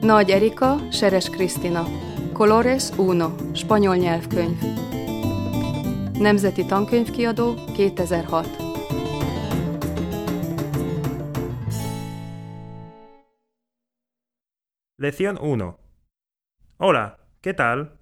Nagy Erika, Seres Krisztina. Colores Uno, spanyol nyelvkönyv. Nemzeti Tankönyvkiadó, 2006. Lección 1. Hola, ¿qué tal?